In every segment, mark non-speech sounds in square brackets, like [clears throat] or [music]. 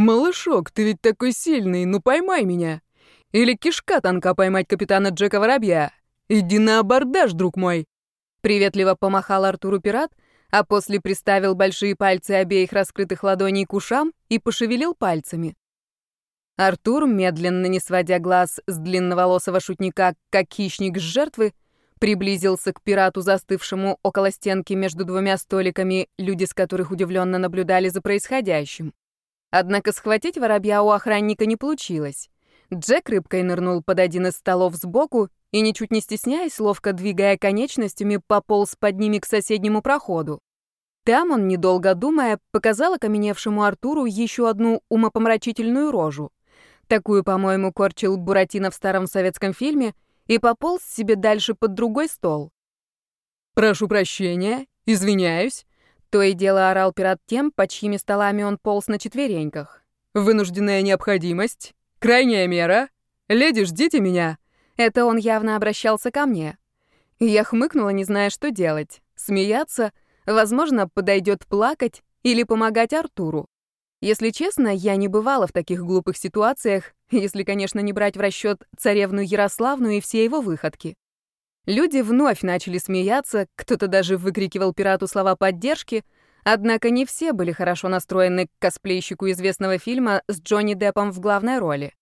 «Малышок, ты ведь такой сильный, ну поймай меня! Или кишка танка поймать капитана Джека Воробья! Иди на абордаж, друг мой!» Приветливо помахал Артуру пират, а после приставил большие пальцы обеих раскрытых ладоней к ушам и пошевелил пальцами. Артур, медленно не сводя глаз с длинноволосого шутника, как хищник с жертвы, приблизился к пирату, застывшему около стенки между двумя столиками, люди с которых удивленно наблюдали за происходящим. Однако схватить воробья у охранника не получилось. Джек рыбкой нырнул под один из столов сбоку и, ничуть не стесняясь, ловко двигая конечностями, пополз под ними к соседнему проходу. Там он, недолго думая, показал окаменевшему Артуру еще одну умопомрачительную рожу. Такую, по-моему, корчил Буратино в старом советском фильме и пополз себе дальше под другой стол. «Прошу прощения, извиняюсь», — то и дело орал пират тем, по чьими столами он полз на четвереньках. «Вынужденная необходимость, крайняя мера. Леди, ждите меня». Это он явно обращался ко мне. Я хмыкнула, не зная, что делать. Смеяться, возможно, подойдет плакать или помогать Артуру. Если честно, я не бывала в таких глупых ситуациях, если, конечно, не брать в расчет царевну Ярославну и все его выходки. Люди вновь начали смеяться, кто-то даже выкрикивал пирату слова поддержки, однако не все были хорошо настроены к косплейщику известного фильма с Джонни Деппом в главной роли.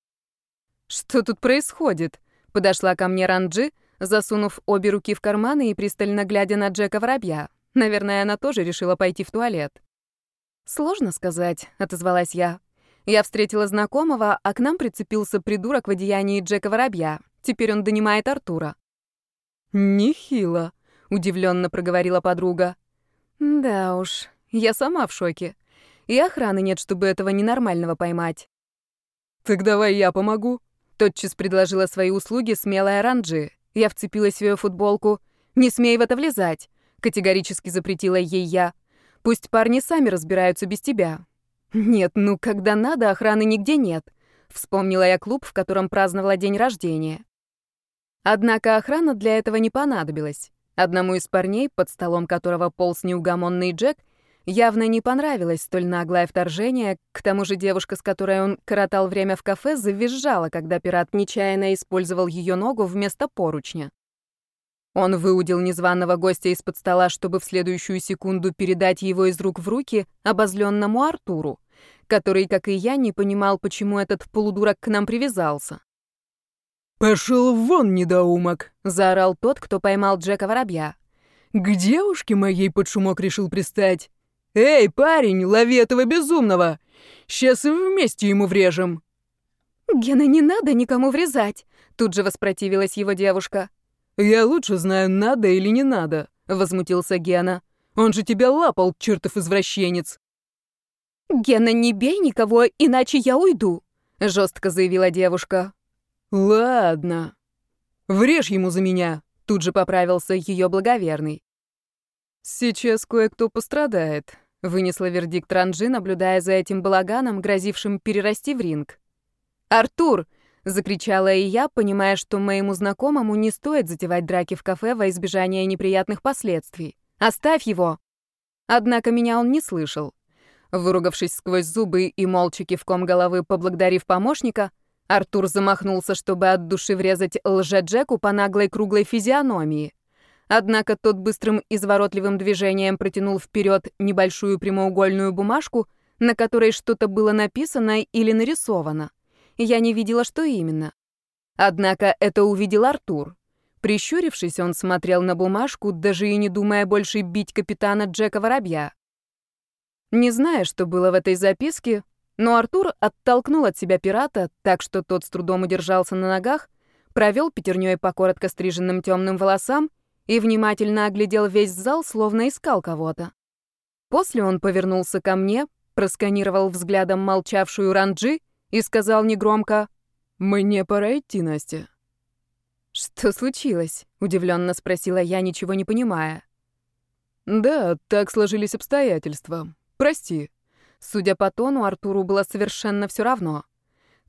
«Что тут происходит?» — подошла ко мне Ранджи, засунув обе руки в карманы и пристально глядя на Джека Воробья. Наверное, она тоже решила пойти в туалет. «Сложно сказать», — отозвалась я. Я встретила знакомого, а к нам прицепился придурок в одеянии Джека Воробья. Теперь он донимает Артура. «Нехило», — удивленно проговорила подруга. «Да уж, я сама в шоке. И охраны нет, чтобы этого ненормального поймать». «Так давай я помогу», — тотчас предложила свои услуги смелая Ранджи. Я вцепилась в ее футболку. «Не смей в это влезать», — категорически запретила ей я. Пусть парни сами разбираются без тебя. Нет, ну когда надо, охраны нигде нет. Вспомнила я клуб, в котором праздновала день рождения. Однако охрана для этого не понадобилась. Одному из парней, под столом которого полз неугомонный Джек, явно не понравилось столь наглое вторжение, к тому же девушка, с которой он коротал время в кафе, завизжала, когда пират нечаянно использовал ее ногу вместо поручня. Он выудил незваного гостя из-под стола, чтобы в следующую секунду передать его из рук в руки обозленному Артуру, который, как и я, не понимал, почему этот полудурок к нам привязался. «Пошел вон, недоумок!» — заорал тот, кто поймал Джека Воробья. «К девушке моей под шумок решил пристать. Эй, парень, лови этого безумного! Сейчас вместе ему врежем!» «Гена, не надо никому врезать!» — тут же воспротивилась его девушка. «Я лучше знаю, надо или не надо», — возмутился Гена. «Он же тебя лапал, чертов извращенец». «Гена, не бей никого, иначе я уйду», — жестко заявила девушка. «Ладно. Врежь ему за меня», — тут же поправился ее благоверный. «Сейчас кое-кто пострадает», — вынесла вердикт Ранжи, наблюдая за этим балаганом, грозившим перерасти в ринг. «Артур!» Закричала и я, понимая, что моему знакомому не стоит затевать драки в кафе во избежание неприятных последствий. «Оставь его!» Однако меня он не слышал. Выругавшись сквозь зубы и молча кивком головы поблагодарив помощника, Артур замахнулся, чтобы от души врезать лже-Джеку по наглой круглой физиономии. Однако тот быстрым изворотливым движением протянул вперед небольшую прямоугольную бумажку, на которой что-то было написано или нарисовано. Я не видела, что именно. Однако это увидел Артур. Прищурившись, он смотрел на бумажку, даже и не думая больше бить капитана Джека Воробья. Не зная, что было в этой записке, но Артур оттолкнул от себя пирата, так что тот с трудом удержался на ногах, провел пятерней по коротко стриженным темным волосам и внимательно оглядел весь зал, словно искал кого-то. После он повернулся ко мне, просканировал взглядом молчавшую Ранджи и сказал негромко «Мне пора идти, Настя». «Что случилось?» — удивленно спросила я, ничего не понимая. «Да, так сложились обстоятельства. Прости». Судя по тону, Артуру было совершенно все равно.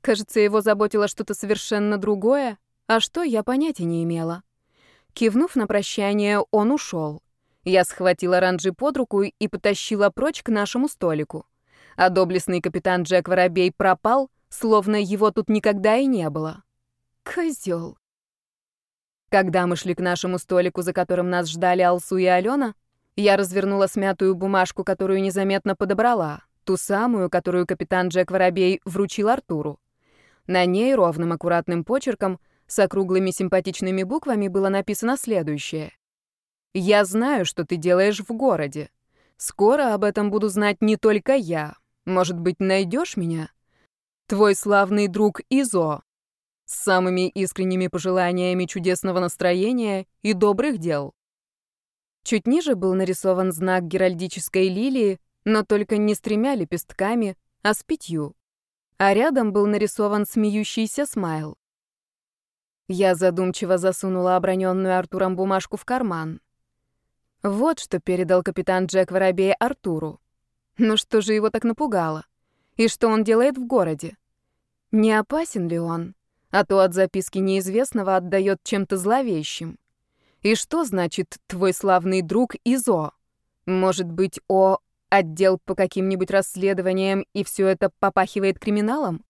Кажется, его заботило что-то совершенно другое, а что, я понятия не имела. Кивнув на прощание, он ушел. Я схватила Ранджи под руку и потащила прочь к нашему столику. А доблестный капитан Джек Воробей пропал, словно его тут никогда и не было. Козел. Когда мы шли к нашему столику, за которым нас ждали Алсу и Алена, я развернула смятую бумажку, которую незаметно подобрала, ту самую, которую капитан Джек Воробей вручил Артуру. На ней ровным аккуратным почерком с округлыми симпатичными буквами было написано следующее. «Я знаю, что ты делаешь в городе. Скоро об этом буду знать не только я. Может быть, найдешь меня? Твой славный друг Изо. С самыми искренними пожеланиями чудесного настроения и добрых дел». Чуть ниже был нарисован знак геральдической лилии, но только не с тремя лепестками, а с пятью. А рядом был нарисован смеющийся смайл. Я задумчиво засунула оброненную Артуром бумажку в карман. Вот что передал капитан Джек Воробей Артуру. Ну что же его так напугало? И что он делает в городе? Не опасен ли он? А то от записки неизвестного отдает чем-то зловещим. И что значит «твой славный друг Изо»? Может быть, О — отдел по каким-нибудь расследованиям, и все это попахивает криминалом?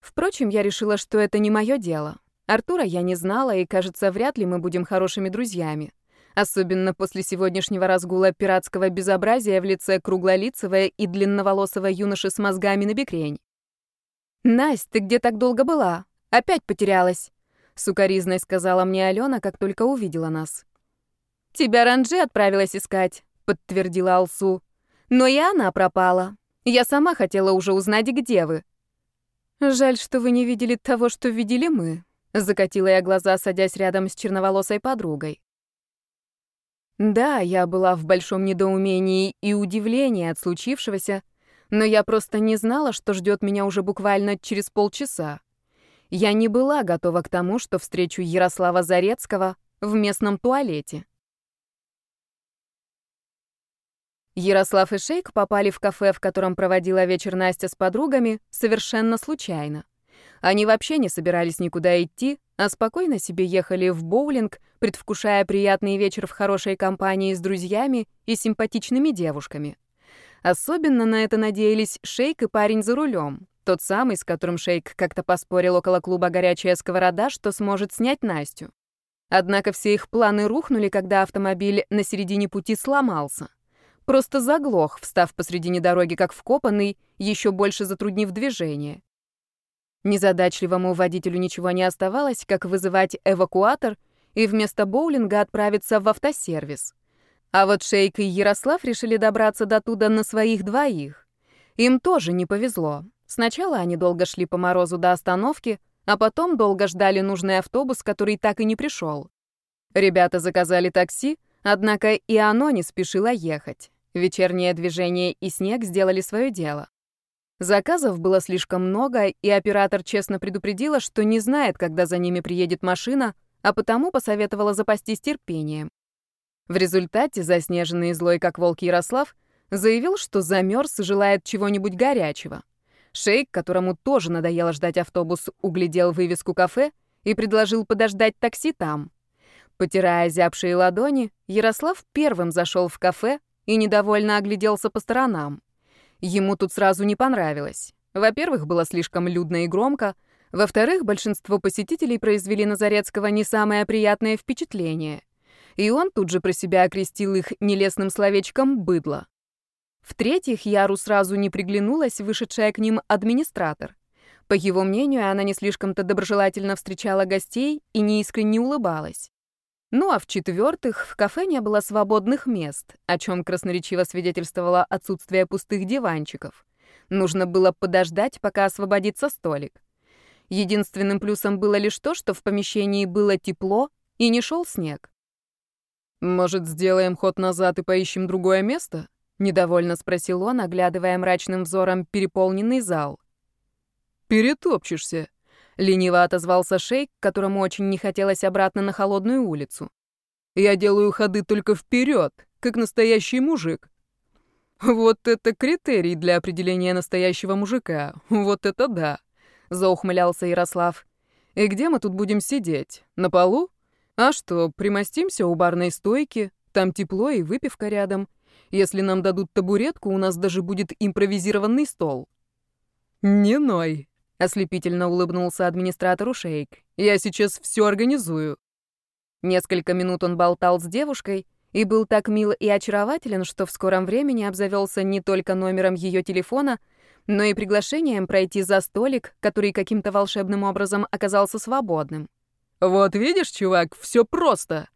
Впрочем, я решила, что это не мое дело. Артура я не знала, и, кажется, вряд ли мы будем хорошими друзьями. Особенно после сегодняшнего разгула пиратского безобразия в лице круглолицего и длинноволосого юноши с мозгами на бекрень. «Насть, ты где так долго была? Опять потерялась?» Сукаризной сказала мне Алена, как только увидела нас. «Тебя Ранджи отправилась искать», — подтвердила Алсу. «Но и она пропала. Я сама хотела уже узнать, где вы». «Жаль, что вы не видели того, что видели мы», — закатила я глаза, садясь рядом с черноволосой подругой. Да, я была в большом недоумении и удивлении от случившегося, но я просто не знала, что ждет меня уже буквально через полчаса. Я не была готова к тому, что встречу Ярослава Зарецкого в местном туалете. Ярослав и Шейк попали в кафе, в котором проводила вечер Настя с подругами, совершенно случайно. Они вообще не собирались никуда идти, а спокойно себе ехали в боулинг, предвкушая приятный вечер в хорошей компании с друзьями и симпатичными девушками. Особенно на это надеялись Шейк и парень за рулем. Тот самый, с которым Шейк как-то поспорил около клуба «Горячая сковорода», что сможет снять Настю. Однако все их планы рухнули, когда автомобиль на середине пути сломался. Просто заглох, встав посредине дороги как вкопанный, еще больше затруднив движение. Незадачливому водителю ничего не оставалось, как вызывать эвакуатор и вместо боулинга отправиться в автосервис. А вот Шейк и Ярослав решили добраться до туда на своих двоих. Им тоже не повезло. Сначала они долго шли по морозу до остановки, а потом долго ждали нужный автобус, который так и не пришел. Ребята заказали такси, однако и оно не спешило ехать. Вечернее движение и снег сделали свое дело. Заказов было слишком много, и оператор честно предупредила, что не знает, когда за ними приедет машина, а потому посоветовала запастись терпением. В результате заснеженный и злой, как волк Ярослав, заявил, что замерз и желает чего-нибудь горячего. Шейк, которому тоже надоело ждать автобус, углядел вывеску кафе и предложил подождать такси там. Потирая зябшие ладони, Ярослав первым зашел в кафе и недовольно огляделся по сторонам. Ему тут сразу не понравилось. Во-первых, было слишком людно и громко, во-вторых, большинство посетителей произвели на Зарецкого не самое приятное впечатление. И он тут же про себя окрестил их нелестным словечком «быдло». В-третьих, Яру сразу не приглянулась вышедшая к ним администратор. По его мнению, она не слишком-то доброжелательно встречала гостей и неискренне улыбалась. Ну а в-четвертых, в кафе не было свободных мест, о чем красноречиво свидетельствовало отсутствие пустых диванчиков. Нужно было подождать, пока освободится столик. Единственным плюсом было лишь то, что в помещении было тепло и не шел снег. «Может, сделаем ход назад и поищем другое место?» Недовольно спросил он, оглядывая мрачным взором переполненный зал. «Перетопчешься», — лениво отозвался шейк, которому очень не хотелось обратно на холодную улицу. «Я делаю ходы только вперед, как настоящий мужик». «Вот это критерий для определения настоящего мужика. Вот это да», — заухмылялся Ярослав. «И где мы тут будем сидеть? На полу? А что, примостимся у барной стойки? Там тепло и выпивка рядом. Если нам дадут табуретку, у нас даже будет импровизированный стол». «Не ной», — ослепительно улыбнулся администратору Шейк. «Я сейчас все организую». Несколько минут он болтал с девушкой и был так мил и очарователен, что в скором времени обзавелся не только номером ее телефона, но и приглашением пройти за столик, который каким-то волшебным образом оказался свободным. «Вот видишь, чувак, все просто!»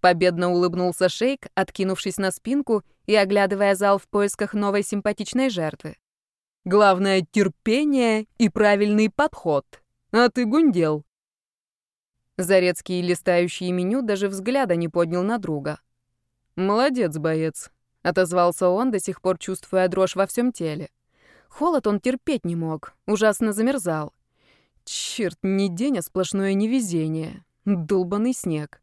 Победно улыбнулся шейк, откинувшись на спинку и оглядывая зал в поисках новой симпатичной жертвы. «Главное — терпение и правильный подход. А ты гундел». Зарецкий, листающий меню, даже взгляда не поднял на друга. «Молодец, боец», — отозвался он, до сих пор чувствуя дрожь во всем теле. Холод он терпеть не мог, ужасно замерзал. Черт, не день, а сплошное невезение. Долбанный снег.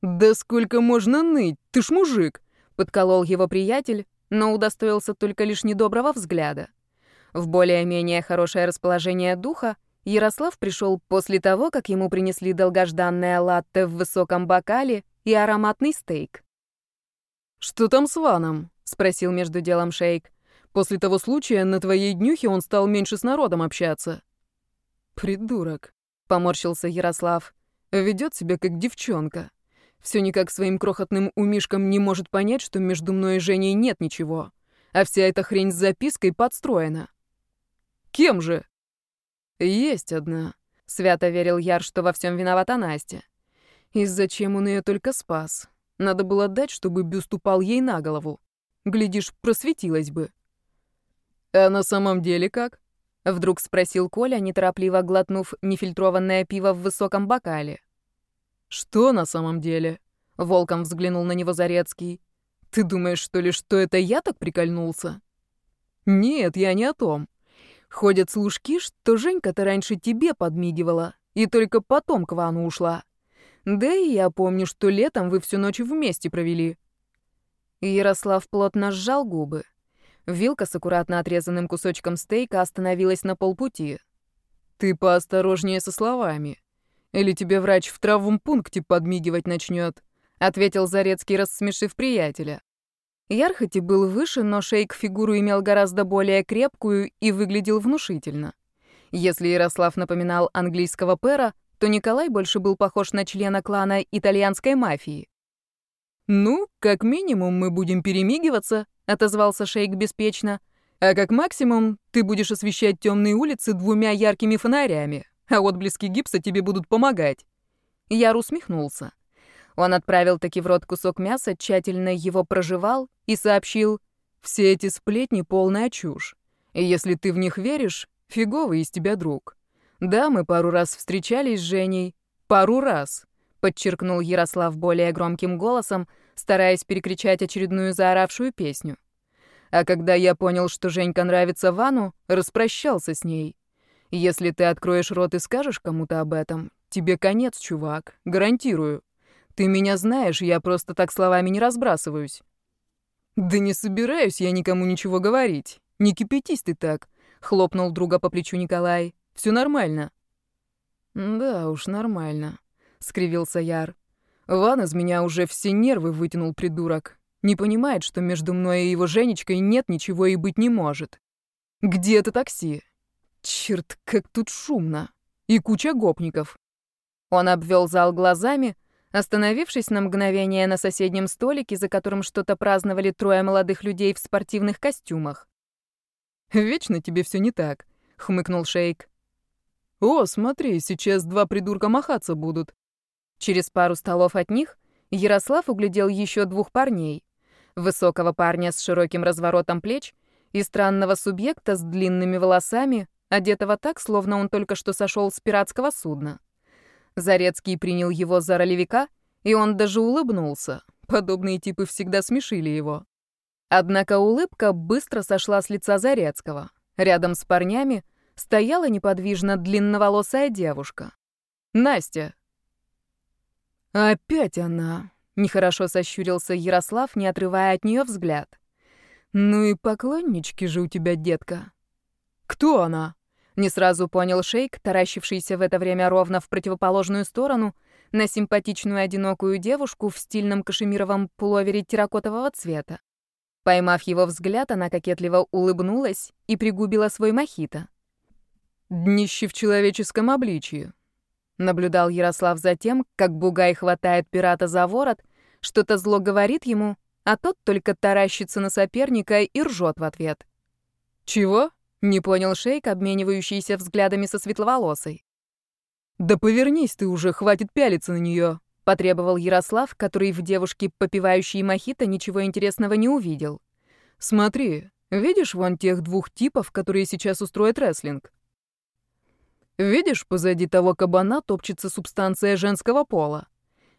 «Да сколько можно ныть? Ты ж мужик!» — подколол его приятель, но удостоился только лишь недоброго взгляда. В более-менее хорошее расположение духа Ярослав пришел после того, как ему принесли долгожданное латте в высоком бокале и ароматный стейк. «Что там с Ваном?» — спросил между делом шейк. «После того случая на твоей днюхе он стал меньше с народом общаться». «Придурок», — поморщился Ярослав. «Ведет себя как девчонка. Все никак своим крохотным умишком не может понять, что между мной и Женей нет ничего. А вся эта хрень с запиской подстроена». «Кем же?» «Есть одна», — свято верил Яр, что во всем виновата Настя. И зачем он ее только спас? Надо было дать, чтобы бюст упал ей на голову. Глядишь, просветилась бы. «А на самом деле как?» Вдруг спросил Коля, неторопливо глотнув нефильтрованное пиво в высоком бокале. «Что на самом деле?» — волком взглянул на него Зарецкий. «Ты думаешь, что ли, что это я так прикольнулся?» «Нет, я не о том. Ходят служки, что Женька-то раньше тебе подмигивала, и только потом к Вану ушла. Да и я помню, что летом вы всю ночь вместе провели». Ярослав плотно сжал губы. Вилка с аккуратно отрезанным кусочком стейка остановилась на полпути. «Ты поосторожнее со словами. Или тебе врач в травмпункте подмигивать начнет», — ответил Зарецкий, рассмешив приятеля. Яр хоть и был выше, но шейк фигуру имел гораздо более крепкую и выглядел внушительно. Если Ярослав напоминал английского пера, то Николай больше был похож на члена клана итальянской мафии. «Ну, как минимум мы будем перемигиваться», — отозвался шейк беспечно. «А как максимум ты будешь освещать темные улицы двумя яркими фонарями, а отблески гипса тебе будут помогать». Яр усмехнулся. Он отправил таки в рот кусок мяса, тщательно его прожевал и сообщил, «Все эти сплетни — полная чушь. И если ты в них веришь, фиговый из тебя друг. Да, мы пару раз встречались с Женей. Пару раз подчеркнул Ярослав более громким голосом, стараясь перекричать очередную заоравшую песню. А когда я понял, что Женька нравится Вану, распрощался с ней. Если ты откроешь рот и скажешь кому-то об этом, тебе конец, чувак, гарантирую. Ты меня знаешь, я просто так словами не разбрасываюсь. Да не собираюсь я никому ничего говорить. Не кипятись ты так, хлопнул друга по плечу Николай. Все нормально. Да уж, нормально скривился Яр. Ван из меня уже все нервы вытянул придурок. Не понимает, что между мной и его Женечкой нет ничего и быть не может. Где это такси? Черт, как тут шумно. И куча гопников. Он обвел зал глазами, остановившись на мгновение на соседнем столике, за которым что-то праздновали трое молодых людей в спортивных костюмах. «Вечно тебе все не так», — хмыкнул Шейк. «О, смотри, сейчас два придурка махаться будут. Через пару столов от них Ярослав углядел еще двух парней. Высокого парня с широким разворотом плеч и странного субъекта с длинными волосами, одетого так, словно он только что сошел с пиратского судна. Зарецкий принял его за ролевика, и он даже улыбнулся. Подобные типы всегда смешили его. Однако улыбка быстро сошла с лица Зарецкого. Рядом с парнями стояла неподвижно длинноволосая девушка. Настя, «Опять она!» — нехорошо сощурился Ярослав, не отрывая от нее взгляд. «Ну и поклоннички же у тебя, детка!» «Кто она?» — не сразу понял шейк, таращившийся в это время ровно в противоположную сторону, на симпатичную одинокую девушку в стильном кашемировом пуловере терракотового цвета. Поймав его взгляд, она кокетливо улыбнулась и пригубила свой мохито. «Днище в человеческом обличии», — наблюдал Ярослав за тем, как Бугай хватает пирата за ворот, что-то зло говорит ему, а тот только таращится на соперника и ржет в ответ. «Чего?» — не понял Шейк, обменивающийся взглядами со светловолосой. «Да повернись ты уже, хватит пялиться на нее», — потребовал Ярослав, который в девушке, попивающей мохито, ничего интересного не увидел. «Смотри, видишь вон тех двух типов, которые сейчас устроят рестлинг? Видишь, позади того кабана топчется субстанция женского пола?»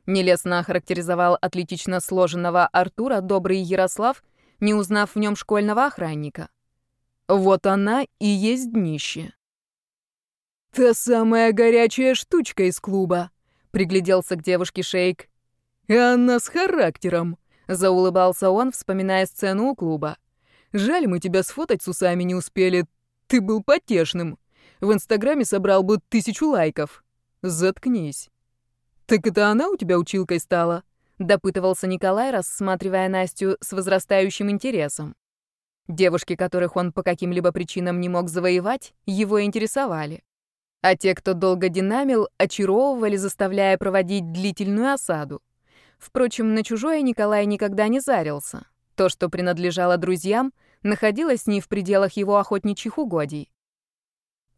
Нелестно охарактеризовал атлетично сложенного Артура добрый Ярослав, не узнав в нем школьного охранника. Вот она и есть днище. «Та самая горячая штучка из клуба», — пригляделся к девушке Шейк. «И она с характером», — заулыбался он, вспоминая сцену у клуба. «Жаль, мы тебя сфотать с усами не успели. Ты был потешным. В Инстаграме собрал бы тысячу лайков. Заткнись». «Так это она у тебя училкой стала?» — допытывался Николай, рассматривая Настю с возрастающим интересом. Девушки, которых он по каким-либо причинам не мог завоевать, его интересовали. А те, кто долго динамил, очаровывали, заставляя проводить длительную осаду. Впрочем, на чужое Николай никогда не зарился. То, что принадлежало друзьям, находилось не в пределах его охотничьих угодий.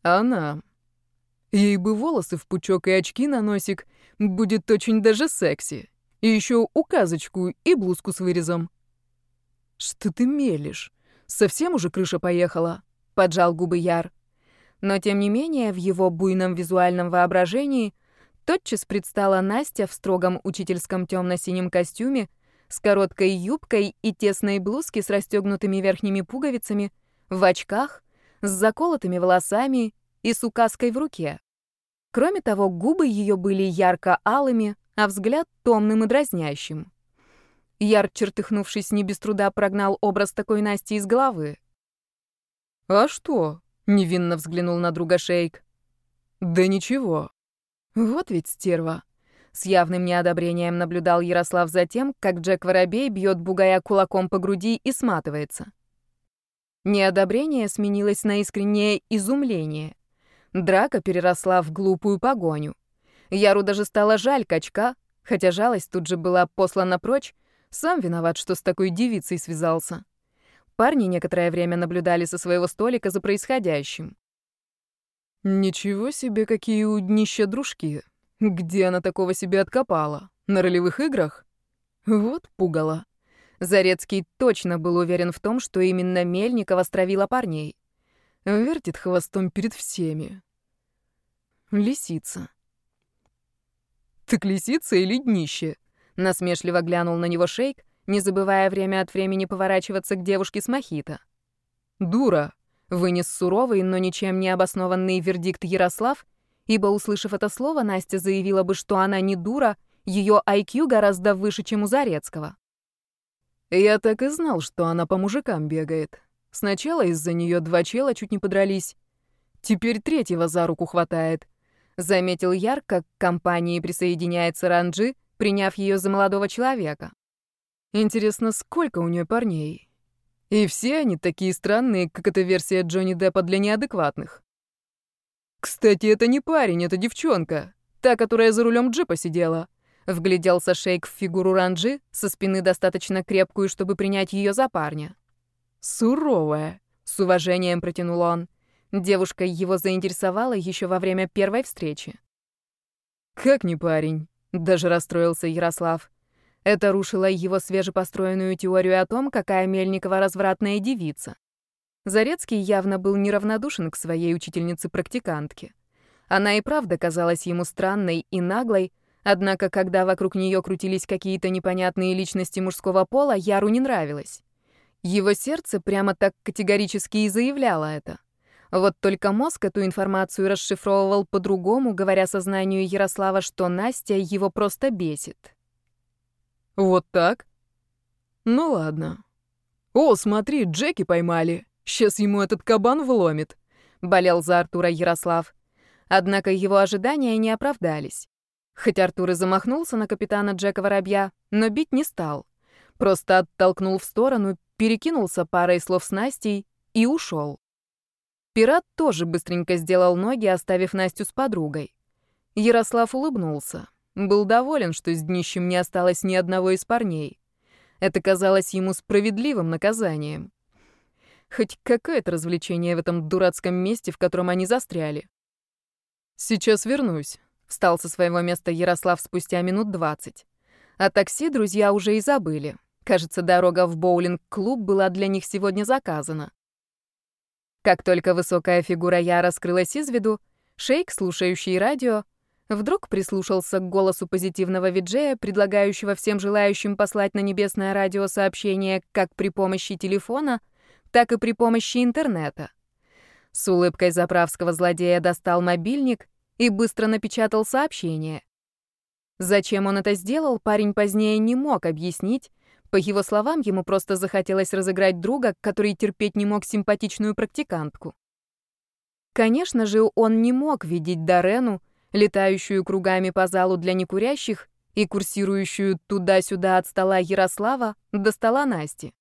Она. Ей бы волосы в пучок и очки на носик, Будет очень даже секси. И еще указочку и блузку с вырезом. Что ты мелешь? Совсем уже крыша поехала? Поджал губы Яр. Но тем не менее, в его буйном визуальном воображении тотчас предстала Настя в строгом учительском темно-синем костюме, с короткой юбкой и тесной блузки с расстегнутыми верхними пуговицами, в очках, с заколотыми волосами и с указкой в руке. Кроме того, губы ее были ярко-алыми, а взгляд томным и дразнящим. Яр, чертыхнувшись, не без труда прогнал образ такой Насти из головы. «А что?» — невинно взглянул на друга Шейк. «Да ничего. Вот ведь стерва». С явным неодобрением наблюдал Ярослав за тем, как Джек Воробей бьет бугая кулаком по груди и сматывается. Неодобрение сменилось на искреннее изумление. Драка переросла в глупую погоню. Яру даже стало жаль качка, хотя жалость тут же была послана прочь, сам виноват, что с такой девицей связался. Парни некоторое время наблюдали со своего столика за происходящим. «Ничего себе, какие у днища дружки! Где она такого себе откопала? На ролевых играх? Вот пугало». Зарецкий точно был уверен в том, что именно Мельникова стравила парней. Вертит хвостом перед всеми. Лисица. «Так лисица или днище?» Насмешливо глянул на него шейк, не забывая время от времени поворачиваться к девушке с мохито. «Дура!» — вынес суровый, но ничем не обоснованный вердикт Ярослав, ибо, услышав это слово, Настя заявила бы, что она не дура, ее IQ гораздо выше, чем у Зарецкого. Я так и знал, что она по мужикам бегает. Сначала из-за нее два чела чуть не подрались. Теперь третьего за руку хватает. Заметил Яр, как к компании присоединяется Ранджи, приняв ее за молодого человека. Интересно, сколько у нее парней? И все они такие странные, как эта версия Джонни Деппа для неадекватных. Кстати, это не парень, это девчонка. Та, которая за рулем джипа сидела. Вгляделся Шейк в фигуру Ранджи, со спины достаточно крепкую, чтобы принять ее за парня. Суровая, с уважением протянул он. Девушка его заинтересовала еще во время первой встречи. «Как не парень?» — даже расстроился Ярослав. Это рушило его свежепостроенную теорию о том, какая Мельникова развратная девица. Зарецкий явно был неравнодушен к своей учительнице-практикантке. Она и правда казалась ему странной и наглой, однако, когда вокруг нее крутились какие-то непонятные личности мужского пола, Яру не нравилось. Его сердце прямо так категорически и заявляло это. Вот только мозг эту информацию расшифровывал по-другому, говоря сознанию Ярослава, что Настя его просто бесит. «Вот так? Ну ладно. О, смотри, Джеки поймали. Сейчас ему этот кабан вломит», — болел за Артура Ярослав. Однако его ожидания не оправдались. Хоть Артур и замахнулся на капитана Джека Воробья, но бить не стал. Просто оттолкнул в сторону, перекинулся парой слов с Настей и ушел. Пират тоже быстренько сделал ноги, оставив Настю с подругой. Ярослав улыбнулся. Был доволен, что с днищем не осталось ни одного из парней. Это казалось ему справедливым наказанием. Хоть какое-то развлечение в этом дурацком месте, в котором они застряли. «Сейчас вернусь», — встал со своего места Ярослав спустя минут двадцать. А такси друзья уже и забыли. Кажется, дорога в боулинг-клуб была для них сегодня заказана. Как только высокая фигура Яра скрылась из виду, шейк, слушающий радио, вдруг прислушался к голосу позитивного виджея, предлагающего всем желающим послать на небесное радио сообщение как при помощи телефона, так и при помощи интернета. С улыбкой заправского злодея достал мобильник и быстро напечатал сообщение. Зачем он это сделал, парень позднее не мог объяснить. По его словам, ему просто захотелось разыграть друга, который терпеть не мог симпатичную практикантку. Конечно же, он не мог видеть Дорену, летающую кругами по залу для некурящих и курсирующую туда-сюда от стола Ярослава до стола Насти.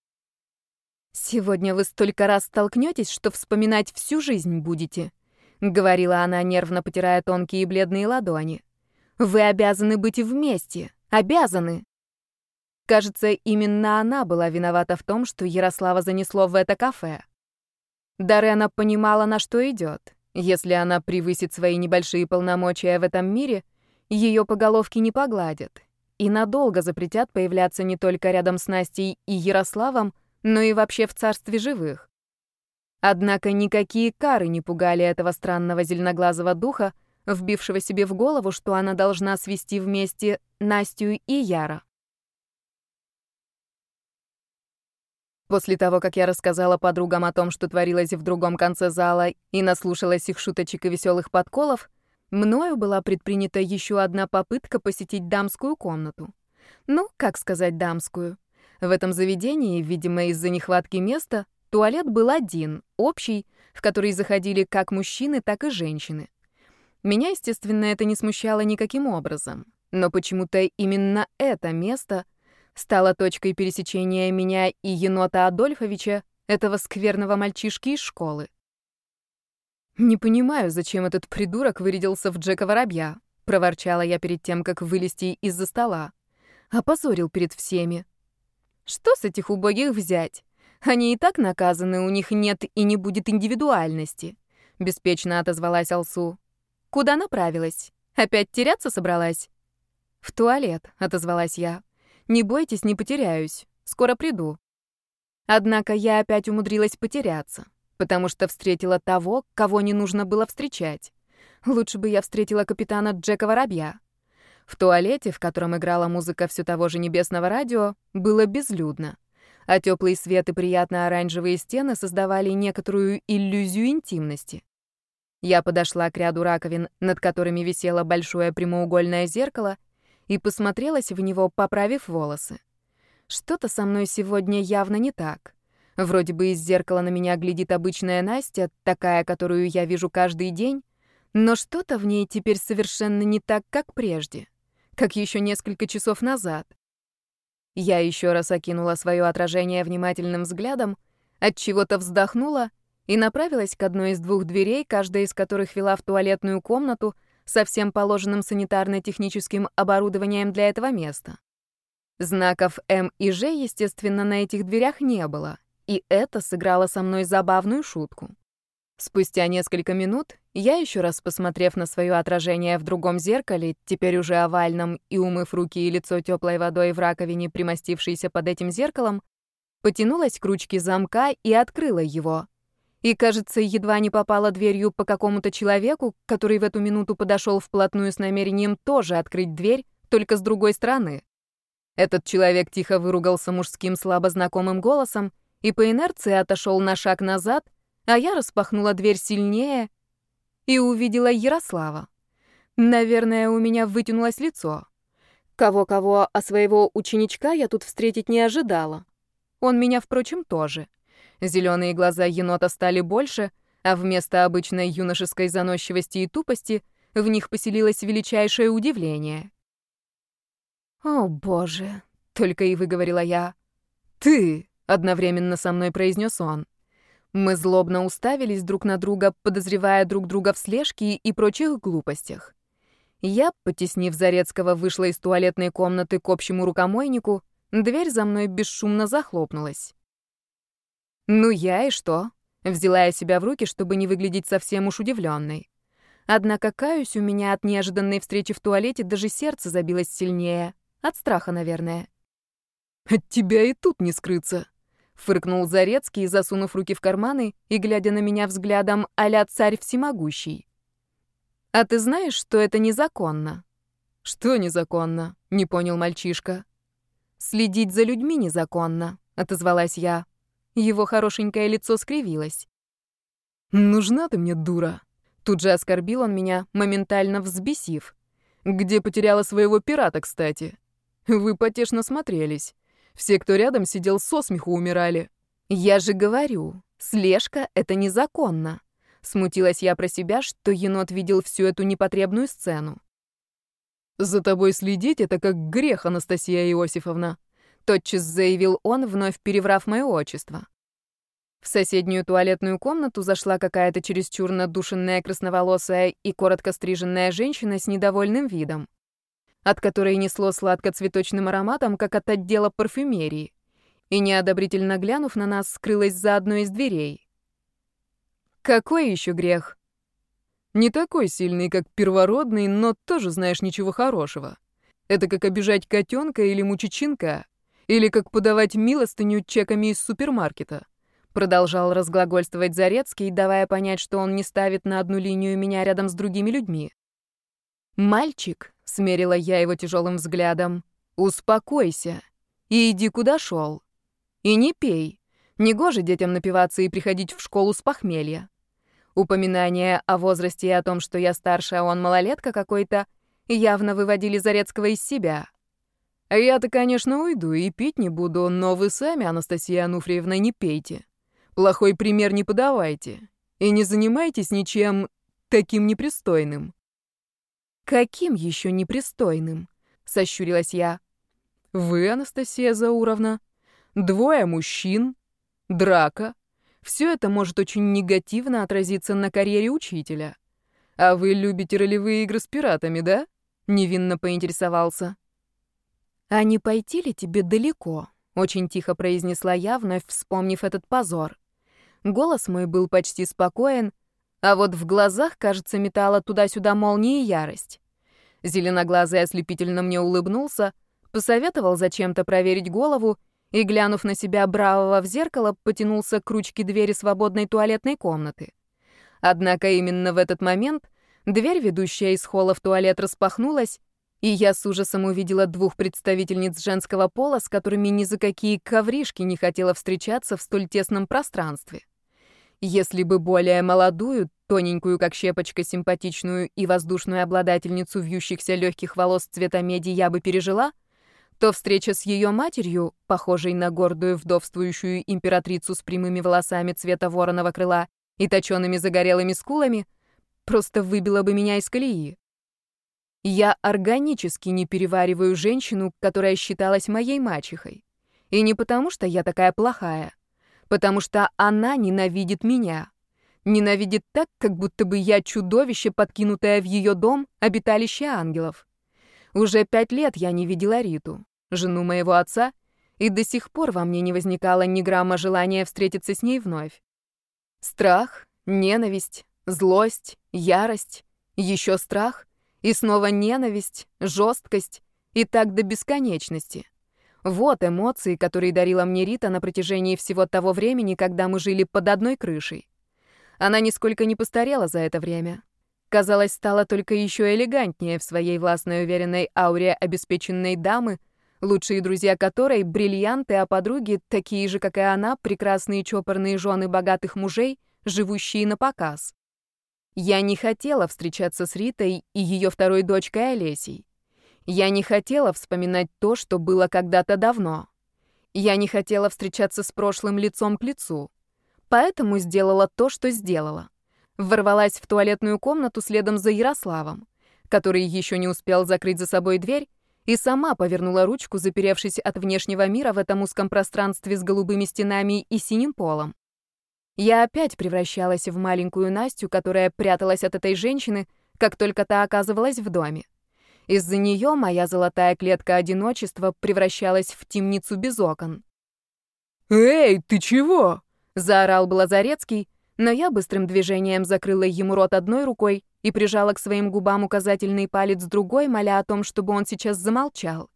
«Сегодня вы столько раз столкнетесь, что вспоминать всю жизнь будете», — говорила она, нервно потирая тонкие бледные ладони. «Вы обязаны быть вместе. Обязаны». Кажется, именно она была виновата в том, что Ярослава занесло в это кафе. Дарена понимала, на что идет. Если она превысит свои небольшие полномочия в этом мире, ее по головке не погладят и надолго запретят появляться не только рядом с Настей и Ярославом, но и вообще в царстве живых. Однако никакие кары не пугали этого странного зеленоглазого духа, вбившего себе в голову, что она должна свести вместе Настю и Яра. После того, как я рассказала подругам о том, что творилось в другом конце зала, и наслушалась их шуточек и веселых подколов, мною была предпринята еще одна попытка посетить дамскую комнату. Ну, как сказать дамскую? В этом заведении, видимо, из-за нехватки места, туалет был один, общий, в который заходили как мужчины, так и женщины. Меня, естественно, это не смущало никаким образом, но почему-то именно это место стало точкой пересечения меня и енота Адольфовича, этого скверного мальчишки из школы. «Не понимаю, зачем этот придурок вырядился в Джека Воробья», — проворчала я перед тем, как вылезти из-за стола. Опозорил перед всеми. Что с этих убогих взять? Они и так наказаны, у них нет и не будет индивидуальности. Беспечно отозвалась Алсу. Куда направилась? Опять теряться собралась? В туалет, отозвалась я. Не бойтесь, не потеряюсь. Скоро приду. Однако я опять умудрилась потеряться, потому что встретила того, кого не нужно было встречать. Лучше бы я встретила капитана Джека Воробья. В туалете, в котором играла музыка все того же небесного радио, было безлюдно, а теплый свет и приятно оранжевые стены создавали некоторую иллюзию интимности. Я подошла к ряду раковин, над которыми висело большое прямоугольное зеркало, и посмотрелась в него, поправив волосы. Что-то со мной сегодня явно не так. Вроде бы из зеркала на меня глядит обычная Настя, такая, которую я вижу каждый день, но что-то в ней теперь совершенно не так, как прежде как еще несколько часов назад. Я еще раз окинула свое отражение внимательным взглядом, от чего-то вздохнула и направилась к одной из двух дверей, каждая из которых вела в туалетную комнату со всем положенным санитарно-техническим оборудованием для этого места. Знаков М и Ж, естественно, на этих дверях не было, и это сыграло со мной забавную шутку. Спустя несколько минут я, еще раз посмотрев на свое отражение в другом зеркале, теперь уже овальном, и умыв руки и лицо теплой водой в раковине, примостившейся под этим зеркалом, потянулась к ручке замка и открыла его. И, кажется, едва не попала дверью по какому-то человеку, который в эту минуту подошел вплотную с намерением тоже открыть дверь, только с другой стороны. Этот человек тихо выругался мужским слабо знакомым голосом и по инерции отошел на шаг назад, а я распахнула дверь сильнее и увидела Ярослава. Наверное, у меня вытянулось лицо. Кого-кого, а своего ученичка я тут встретить не ожидала. Он меня, впрочем, тоже. Зеленые глаза енота стали больше, а вместо обычной юношеской заносчивости и тупости в них поселилось величайшее удивление. «О, боже!» — только и выговорила я. «Ты!» — одновременно со мной произнес он. Мы злобно уставились друг на друга, подозревая друг друга в слежке и прочих глупостях. Я, потеснив Зарецкого, вышла из туалетной комнаты к общему рукомойнику, дверь за мной бесшумно захлопнулась. «Ну я и что?» — взяла я себя в руки, чтобы не выглядеть совсем уж удивленной. Однако, каюсь, у меня от неожиданной встречи в туалете даже сердце забилось сильнее. От страха, наверное. «От тебя и тут не скрыться», — фыркнул Зарецкий, засунув руки в карманы и глядя на меня взглядом а царь всемогущий. «А ты знаешь, что это незаконно?» «Что незаконно?» — не понял мальчишка. «Следить за людьми незаконно», — отозвалась я. Его хорошенькое лицо скривилось. «Нужна ты мне, дура!» Тут же оскорбил он меня, моментально взбесив. «Где потеряла своего пирата, кстати? Вы потешно смотрелись. Все, кто рядом сидел, со смеху умирали». «Я же говорю, слежка — это незаконно». Смутилась я про себя, что енот видел всю эту непотребную сцену. «За тобой следить — это как грех, Анастасия Иосифовна», — тотчас заявил он, вновь переврав мое отчество. В соседнюю туалетную комнату зашла какая-то чересчур надушенная красноволосая и коротко стриженная женщина с недовольным видом, от которой несло сладко-цветочным ароматом, как от отдела парфюмерии, и, неодобрительно глянув на нас, скрылась за одной из дверей. «Какой еще грех?» «Не такой сильный, как первородный, но тоже знаешь ничего хорошего. Это как обижать котенка или мучичинка, или как подавать милостыню чеками из супермаркета». Продолжал разглагольствовать Зарецкий, давая понять, что он не ставит на одну линию меня рядом с другими людьми. «Мальчик», — смерила я его тяжелым взглядом, — «успокойся и иди куда шел. И не пей. Негоже детям напиваться и приходить в школу с похмелья». Упоминания о возрасте и о том, что я старше, а он малолетка какой-то, явно выводили Зарецкого из себя. «Я-то, конечно, уйду и пить не буду, но вы сами, Анастасия Ануфриевна, не пейте. Плохой пример не подавайте. И не занимайтесь ничем таким непристойным. Каким еще непристойным? Сощурилась я. Вы, Анастасия Зауровна, двое мужчин, драка. Все это может очень негативно отразиться на карьере учителя. А вы любите ролевые игры с пиратами, да? Невинно поинтересовался. А не пойти ли тебе далеко? Очень тихо произнесла я, вновь вспомнив этот позор. Голос мой был почти спокоен, а вот в глазах, кажется, метала туда-сюда молния и ярость. Зеленоглазый ослепительно мне улыбнулся, посоветовал зачем-то проверить голову и, глянув на себя бравого в зеркало, потянулся к ручке двери свободной туалетной комнаты. Однако именно в этот момент дверь, ведущая из холла в туалет, распахнулась, и я с ужасом увидела двух представительниц женского пола, с которыми ни за какие ковришки не хотела встречаться в столь тесном пространстве. Если бы более молодую, тоненькую, как щепочка, симпатичную и воздушную обладательницу вьющихся легких волос цвета меди я бы пережила, то встреча с ее матерью, похожей на гордую вдовствующую императрицу с прямыми волосами цвета вороного крыла и точеными загорелыми скулами, просто выбила бы меня из колеи. Я органически не перевариваю женщину, которая считалась моей мачехой. И не потому, что я такая плохая, потому что она ненавидит меня. Ненавидит так, как будто бы я чудовище, подкинутое в ее дом, обиталище ангелов. Уже пять лет я не видела Риту, жену моего отца, и до сих пор во мне не возникало ни грамма желания встретиться с ней вновь. Страх, ненависть, злость, ярость, еще страх и снова ненависть, жесткость и так до бесконечности. Вот эмоции, которые дарила мне Рита на протяжении всего того времени, когда мы жили под одной крышей. Она нисколько не постарела за это время. Казалось, стала только еще элегантнее в своей властной уверенной ауре обеспеченной дамы, лучшие друзья которой — бриллианты, а подруги, такие же, как и она, прекрасные чопорные жены богатых мужей, живущие на показ. Я не хотела встречаться с Ритой и ее второй дочкой Олесей. Я не хотела вспоминать то, что было когда-то давно. Я не хотела встречаться с прошлым лицом к лицу. Поэтому сделала то, что сделала. Ворвалась в туалетную комнату следом за Ярославом, который еще не успел закрыть за собой дверь, и сама повернула ручку, заперевшись от внешнего мира в этом узком пространстве с голубыми стенами и синим полом. Я опять превращалась в маленькую Настю, которая пряталась от этой женщины, как только та оказывалась в доме. Из-за нее моя золотая клетка одиночества превращалась в темницу без окон. «Эй, ты чего?» — заорал Блазарецкий, но я быстрым движением закрыла ему рот одной рукой и прижала к своим губам указательный палец другой, моля о том, чтобы он сейчас замолчал.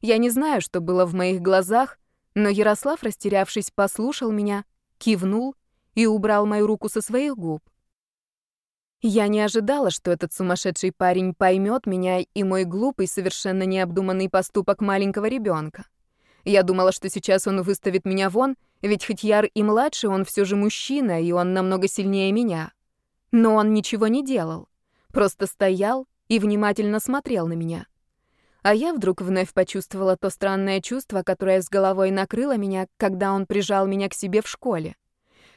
Я не знаю, что было в моих глазах, но Ярослав, растерявшись, послушал меня, кивнул и убрал мою руку со своих губ. Я не ожидала, что этот сумасшедший парень поймет меня и мой глупый, совершенно необдуманный поступок маленького ребенка. Я думала, что сейчас он выставит меня вон, ведь хоть Яр и младше, он все же мужчина, и он намного сильнее меня. Но он ничего не делал. Просто стоял и внимательно смотрел на меня. А я вдруг вновь почувствовала то странное чувство, которое с головой накрыло меня, когда он прижал меня к себе в школе.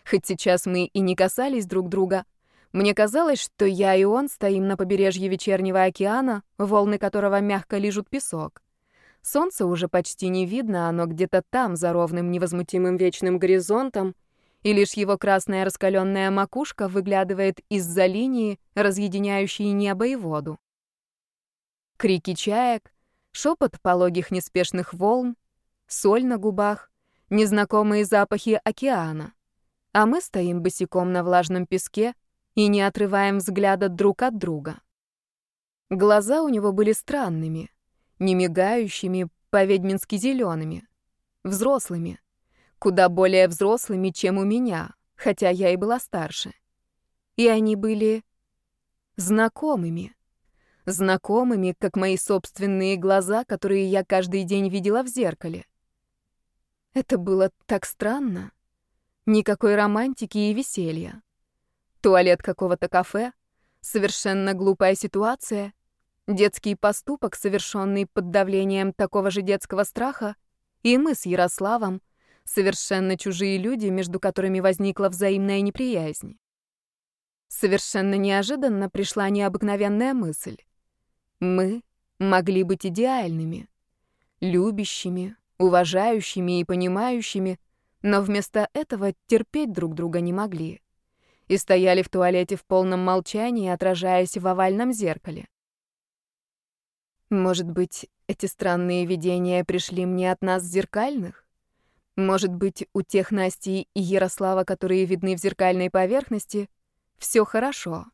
Хоть сейчас мы и не касались друг друга, мне казалось, что я и он стоим на побережье вечернего океана, волны которого мягко лижут песок. Солнце уже почти не видно, оно где-то там, за ровным невозмутимым вечным горизонтом, и лишь его красная раскаленная макушка выглядывает из-за линии, разъединяющей небо и воду. Крики чаек, шепот пологих неспешных волн, соль на губах, незнакомые запахи океана. А мы стоим босиком на влажном песке и не отрываем взгляда друг от друга. Глаза у него были странными, не мигающими, по-ведьмински зелеными, взрослыми куда более взрослыми, чем у меня, хотя я и была старше. И они были знакомыми. Знакомыми, как мои собственные глаза, которые я каждый день видела в зеркале. Это было так странно. Никакой романтики и веселья. Туалет какого-то кафе, совершенно глупая ситуация, детский поступок, совершенный под давлением такого же детского страха, и мы с Ярославом, Совершенно чужие люди, между которыми возникла взаимная неприязнь. Совершенно неожиданно пришла необыкновенная мысль. Мы могли быть идеальными, любящими, уважающими и понимающими, но вместо этого терпеть друг друга не могли. И стояли в туалете в полном молчании, отражаясь в овальном зеркале. Может быть, эти странные видения пришли мне от нас зеркальных? Может быть, у тех Насти и Ярослава, которые видны в зеркальной поверхности, все хорошо.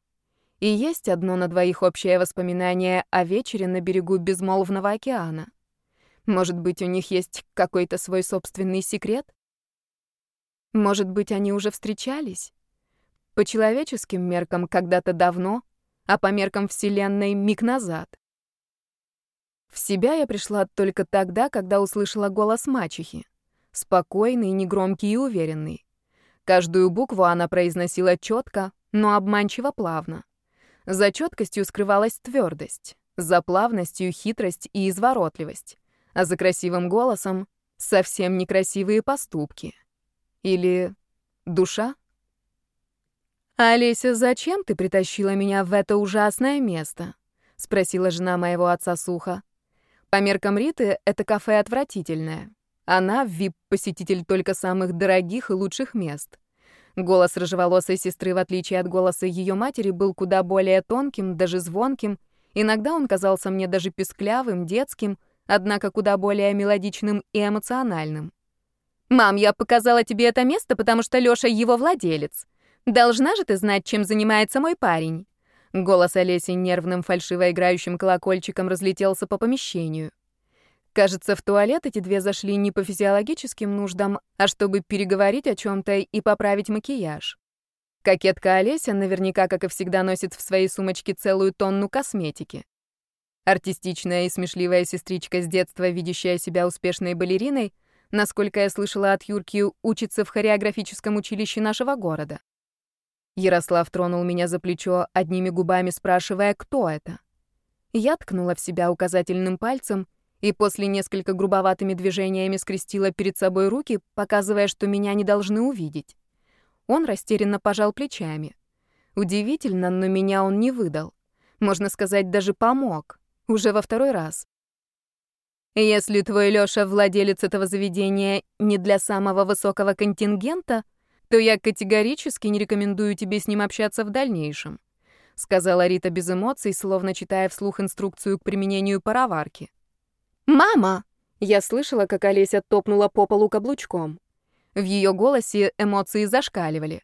И есть одно на двоих общее воспоминание о вечере на берегу безмолвного океана. Может быть, у них есть какой-то свой собственный секрет? Может быть, они уже встречались? По человеческим меркам когда-то давно, а по меркам Вселенной миг назад. В себя я пришла только тогда, когда услышала голос мачехи. Спокойный, негромкий и уверенный. Каждую букву она произносила четко, но обманчиво плавно. За четкостью скрывалась твердость, за плавностью хитрость и изворотливость, а за красивым голосом совсем некрасивые поступки. Или душа? «Олеся, зачем ты притащила меня в это ужасное место?» — спросила жена моего отца сухо. По меркам Риты, это кафе отвратительное. Она — вип-посетитель только самых дорогих и лучших мест. Голос рыжеволосой сестры, в отличие от голоса ее матери, был куда более тонким, даже звонким. Иногда он казался мне даже песклявым, детским, однако куда более мелодичным и эмоциональным. «Мам, я показала тебе это место, потому что Лёша его владелец. Должна же ты знать, чем занимается мой парень». Голос Олеси нервным фальшиво играющим колокольчиком разлетелся по помещению. Кажется, в туалет эти две зашли не по физиологическим нуждам, а чтобы переговорить о чем-то и поправить макияж. Кокетка Олеся наверняка, как и всегда, носит в своей сумочке целую тонну косметики. Артистичная и смешливая сестричка с детства, видящая себя успешной балериной, насколько я слышала от Юрки, учится в хореографическом училище нашего города. Ярослав тронул меня за плечо, одними губами спрашивая, кто это. Я ткнула в себя указательным пальцем и после несколько грубоватыми движениями скрестила перед собой руки, показывая, что меня не должны увидеть. Он растерянно пожал плечами. Удивительно, но меня он не выдал. Можно сказать, даже помог. Уже во второй раз. Если твой Лёша владелец этого заведения не для самого высокого контингента, то я категорически не рекомендую тебе с ним общаться в дальнейшем», сказала Рита без эмоций, словно читая вслух инструкцию к применению пароварки. «Мама!» Я слышала, как Олеся топнула по полу каблучком. В ее голосе эмоции зашкаливали.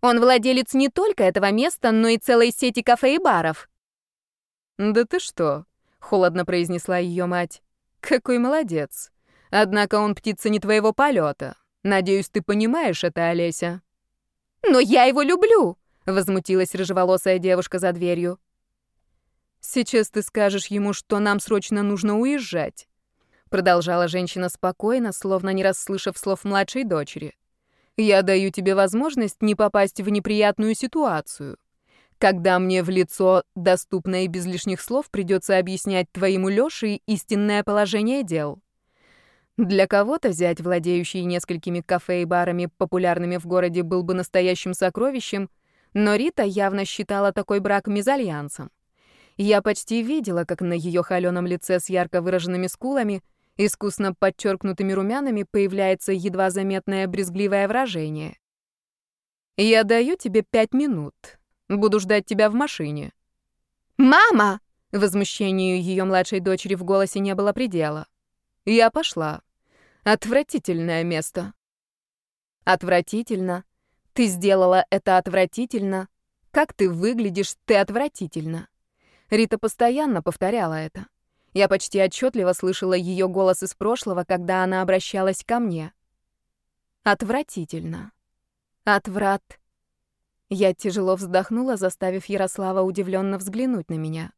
«Он владелец не только этого места, но и целой сети кафе и баров». «Да ты что?» — холодно произнесла ее мать. Какой молодец. Однако он птица не твоего полета. Надеюсь, ты понимаешь это, Олеся. Но я его люблю, возмутилась рыжеволосая девушка за дверью. Сейчас ты скажешь ему, что нам срочно нужно уезжать, продолжала женщина спокойно, словно не расслышав слов младшей дочери. Я даю тебе возможность не попасть в неприятную ситуацию когда мне в лицо, доступно и без лишних слов, придется объяснять твоему Лёше истинное положение дел. Для кого-то зять, владеющий несколькими кафе и барами, популярными в городе, был бы настоящим сокровищем, но Рита явно считала такой брак мезальянсом. Я почти видела, как на ее холёном лице с ярко выраженными скулами, искусно подчеркнутыми румянами, появляется едва заметное брезгливое выражение. «Я даю тебе пять минут», Буду ждать тебя в машине». «Мама!» Возмущению ее младшей дочери в голосе не было предела. Я пошла. Отвратительное место. Отвратительно. Ты сделала это отвратительно. Как ты выглядишь, ты отвратительно. Рита постоянно повторяла это. Я почти отчетливо слышала ее голос из прошлого, когда она обращалась ко мне. Отвратительно. Отврат. Я тяжело вздохнула, заставив Ярослава удивленно взглянуть на меня.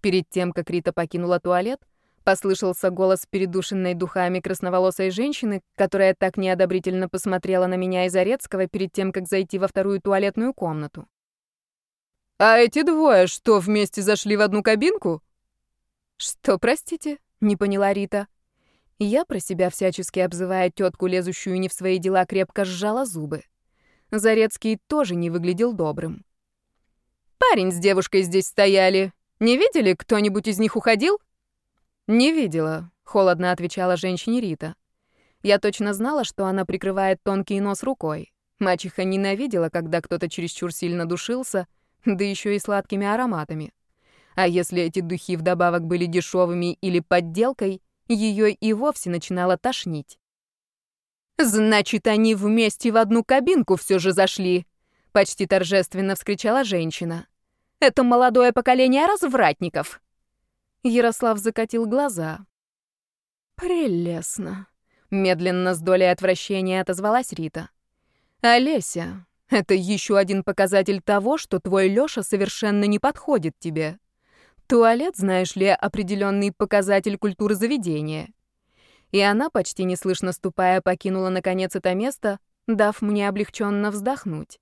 Перед тем, как Рита покинула туалет, послышался голос передушенной духами красноволосой женщины, которая так неодобрительно посмотрела на меня и Зарецкого перед тем, как зайти во вторую туалетную комнату. «А эти двое что, вместе зашли в одну кабинку?» «Что, простите?» — не поняла Рита. Я про себя всячески обзывая тетку, лезущую не в свои дела, крепко сжала зубы. Зарецкий тоже не выглядел добрым. «Парень с девушкой здесь стояли. Не видели, кто-нибудь из них уходил?» «Не видела», — холодно отвечала женщине Рита. Я точно знала, что она прикрывает тонкий нос рукой. Мачеха ненавидела, когда кто-то чересчур сильно душился, да еще и сладкими ароматами. А если эти духи вдобавок были дешевыми или подделкой, ее и вовсе начинало тошнить. «Значит, они вместе в одну кабинку все же зашли!» — почти торжественно вскричала женщина. «Это молодое поколение развратников!» Ярослав закатил глаза. «Прелестно!» — медленно с долей отвращения отозвалась Рита. «Олеся, это еще один показатель того, что твой Лёша совершенно не подходит тебе. Туалет, знаешь ли, определенный показатель культуры заведения и она, почти неслышно ступая, покинула наконец это место, дав мне облегченно вздохнуть.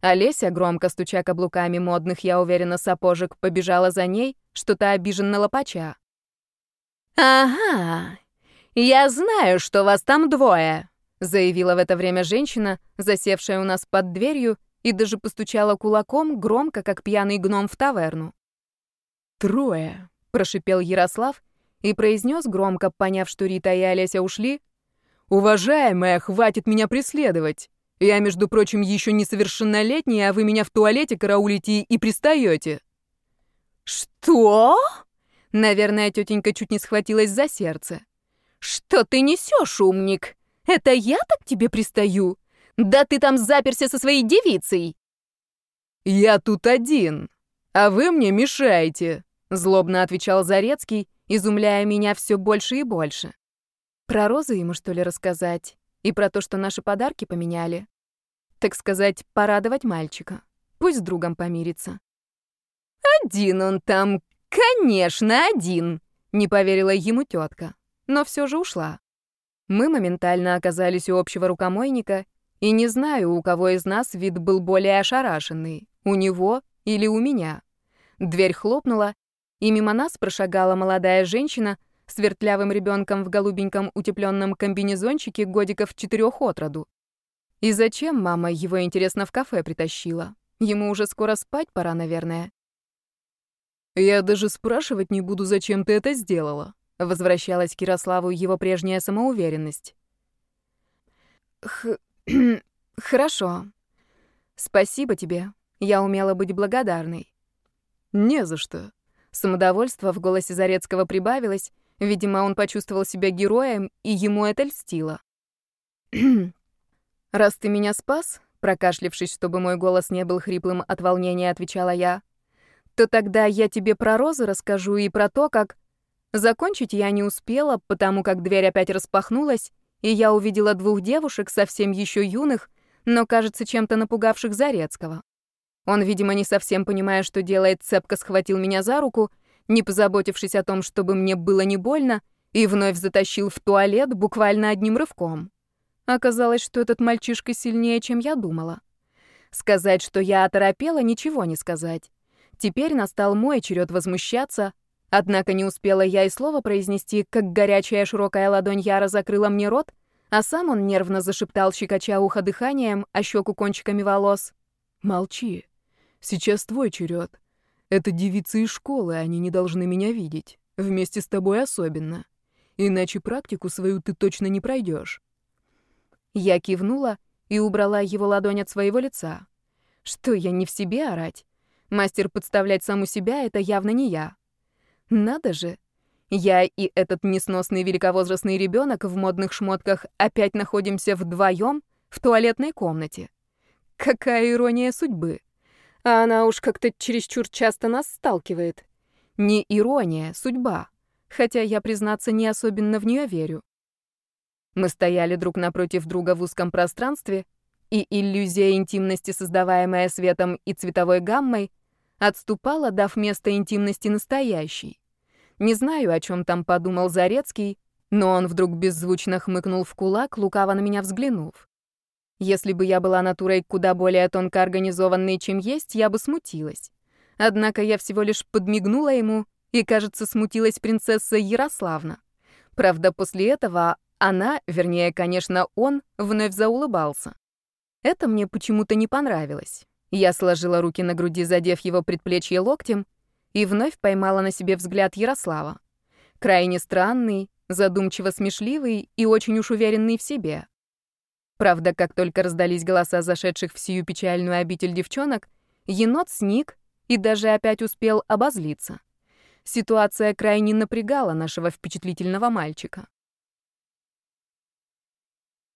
Олеся, громко стуча каблуками модных, я уверена, сапожек, побежала за ней, что-то обиженно лопача. «Ага, я знаю, что вас там двое», — заявила в это время женщина, засевшая у нас под дверью, и даже постучала кулаком громко, как пьяный гном в таверну. «Трое», — прошипел Ярослав, и произнес громко, поняв, что Рита и Олеся ушли, «Уважаемая, хватит меня преследовать. Я, между прочим, еще несовершеннолетний, а вы меня в туалете караулите и пристаете». «Что?» Наверное, тетенька чуть не схватилась за сердце. «Что ты несешь, умник? Это я так тебе пристаю? Да ты там заперся со своей девицей!» «Я тут один, а вы мне мешаете», — злобно отвечал Зарецкий, изумляя меня все больше и больше. Про розы ему, что ли, рассказать? И про то, что наши подарки поменяли? Так сказать, порадовать мальчика. Пусть с другом помирится. «Один он там, конечно, один!» — не поверила ему тетка, но все же ушла. Мы моментально оказались у общего рукомойника, и не знаю, у кого из нас вид был более ошарашенный, у него или у меня. Дверь хлопнула, и мимо нас прошагала молодая женщина с вертлявым ребенком в голубеньком утепленном комбинезончике годиков четырех от роду. И зачем мама его, интересно, в кафе притащила? Ему уже скоро спать пора, наверное. «Я даже спрашивать не буду, зачем ты это сделала», — возвращалась к Ярославу его прежняя самоуверенность. Х [clears throat] Хорошо. Спасибо тебе. Я умела быть благодарной. Не за что. Самодовольство в голосе Зарецкого прибавилось. Видимо, он почувствовал себя героем, и ему это льстило. «Раз ты меня спас», — прокашлившись, чтобы мой голос не был хриплым от волнения, отвечала я, «то тогда я тебе про розы расскажу и про то, как...» Закончить я не успела, потому как дверь опять распахнулась, и я увидела двух девушек, совсем еще юных, но, кажется, чем-то напугавших Зарецкого. Он, видимо, не совсем понимая, что делает, цепко схватил меня за руку, не позаботившись о том, чтобы мне было не больно, и вновь затащил в туалет буквально одним рывком. Оказалось, что этот мальчишка сильнее, чем я думала. Сказать, что я оторопела, ничего не сказать. Теперь настал мой черед возмущаться, однако не успела я и слова произнести, как горячая широкая ладонь Яра закрыла мне рот, а сам он нервно зашептал, щекоча ухо дыханием, а щеку кончиками волос. «Молчи. Сейчас твой черед. Это девицы из школы, они не должны меня видеть. Вместе с тобой особенно. Иначе практику свою ты точно не пройдешь. Я кивнула и убрала его ладонь от своего лица. Что, я не в себе орать? Мастер подставлять саму себя — это явно не я. Надо же. Я и этот несносный великовозрастный ребенок в модных шмотках опять находимся вдвоем в туалетной комнате. Какая ирония судьбы. А она уж как-то чересчур часто нас сталкивает. Не ирония, судьба. Хотя я, признаться, не особенно в нее верю. Мы стояли друг напротив друга в узком пространстве, и иллюзия интимности, создаваемая светом и цветовой гаммой, отступала, дав место интимности настоящей. Не знаю, о чем там подумал Зарецкий, но он вдруг беззвучно хмыкнул в кулак, лукаво на меня взглянув. Если бы я была натурой куда более тонко организованной, чем есть, я бы смутилась. Однако я всего лишь подмигнула ему, и, кажется, смутилась принцесса Ярославна. Правда, после этого она, вернее, конечно, он, вновь заулыбался. Это мне почему-то не понравилось. Я сложила руки на груди, задев его предплечье локтем, и вновь поймала на себе взгляд Ярослава. Крайне странный, задумчиво смешливый и очень уж уверенный в себе. Правда, как только раздались голоса зашедших в сию печальную обитель девчонок, енот сник и даже опять успел обозлиться. Ситуация крайне напрягала нашего впечатлительного мальчика.